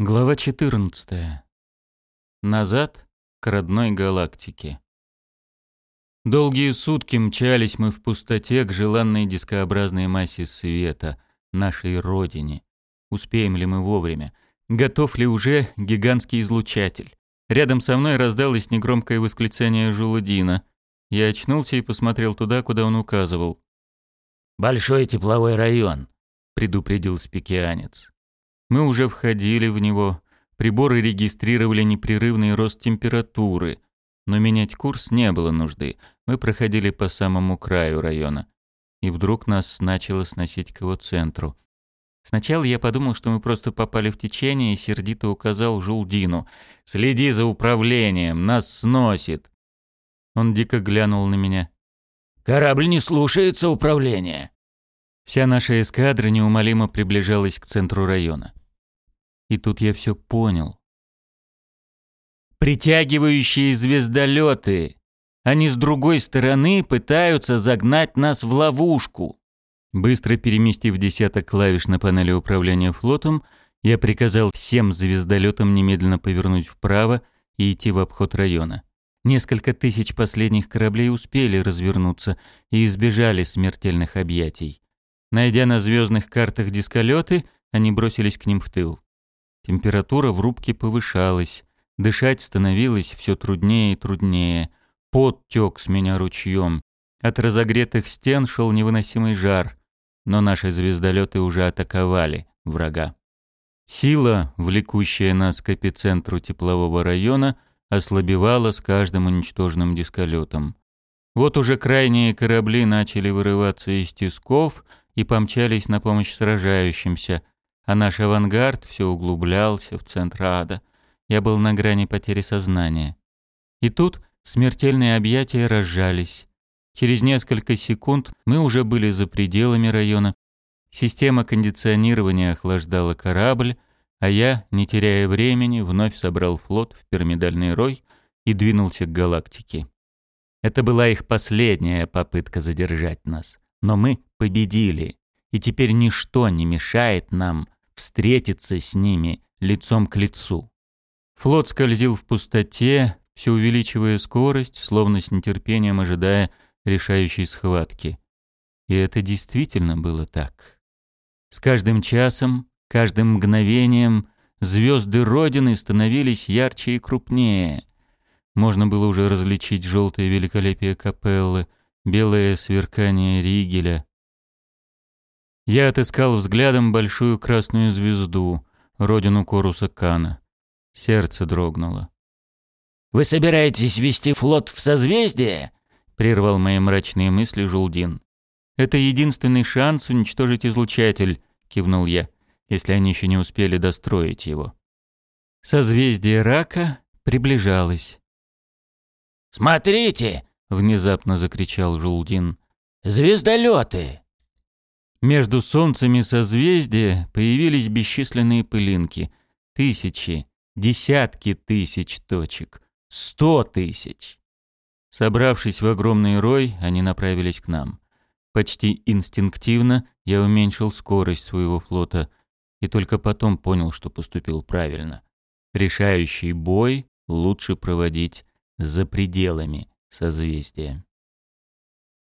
Глава 14. Назад к родной галактике. Долгие сутки мчались мы в пустоте к желанной дискообразной массе света, нашей родине. Успеем ли мы вовремя? Готов ли уже гигантский излучатель? Рядом со мной раздалось негромкое восклицание Жулудина. Я очнулся и посмотрел туда, куда он указывал. «Большой тепловой район», — предупредил спикианец. Мы уже входили в него. Приборы регистрировали непрерывный рост температуры. Но менять курс не было нужды. Мы проходили по самому краю района. И вдруг нас начало сносить к его центру. Сначала я подумал, что мы просто попали в течение, и сердито указал Жулдину. «Следи за управлением, нас сносит!» Он дико глянул на меня. «Корабль не слушается управления!» Вся наша эскадра неумолимо приближалась к центру района. И тут я все понял. Притягивающие звездолеты. Они с другой стороны пытаются загнать нас в ловушку. Быстро переместив десяток клавиш на панели управления флотом, я приказал всем звездолетам немедленно повернуть вправо и идти в обход района. Несколько тысяч последних кораблей успели развернуться и избежали смертельных объятий. Найдя на звездных картах дисколеты, они бросились к ним в тыл. Температура в рубке повышалась, дышать становилось все труднее и труднее. Пот тек с меня ручьем. От разогретых стен шел невыносимый жар, но наши звездолеты уже атаковали врага. Сила, влекущая нас к эпицентру теплового района, ослабевала с каждым уничтоженным дисколетом. Вот уже крайние корабли начали вырываться из тисков и помчались на помощь сражающимся, а наш авангард все углублялся в центр ада. Я был на грани потери сознания. И тут смертельные объятия разжались. Через несколько секунд мы уже были за пределами района. Система кондиционирования охлаждала корабль, а я, не теряя времени, вновь собрал флот в пирамидальный рой и двинулся к галактике. Это была их последняя попытка задержать нас. Но мы победили, и теперь ничто не мешает нам встретиться с ними лицом к лицу. Флот скользил в пустоте, все увеличивая скорость, словно с нетерпением ожидая решающей схватки. И это действительно было так. С каждым часом, каждым мгновением звезды Родины становились ярче и крупнее. Можно было уже различить желтое великолепие капеллы, белое сверкание Ригеля, я отыскал взглядом большую красную звезду, родину Коруса Кана. Сердце дрогнуло. «Вы собираетесь вести флот в созвездие?» — прервал мои мрачные мысли Жулдин. «Это единственный шанс уничтожить излучатель», — кивнул я, если они еще не успели достроить его. Созвездие рака приближалось. «Смотрите!» — внезапно закричал Жулдин. «Звездолеты!» Между солнцами созвездия появились бесчисленные пылинки. Тысячи, десятки тысяч точек, сто тысяч. Собравшись в огромный рой, они направились к нам. Почти инстинктивно я уменьшил скорость своего флота и только потом понял, что поступил правильно. Решающий бой лучше проводить за пределами созвездия.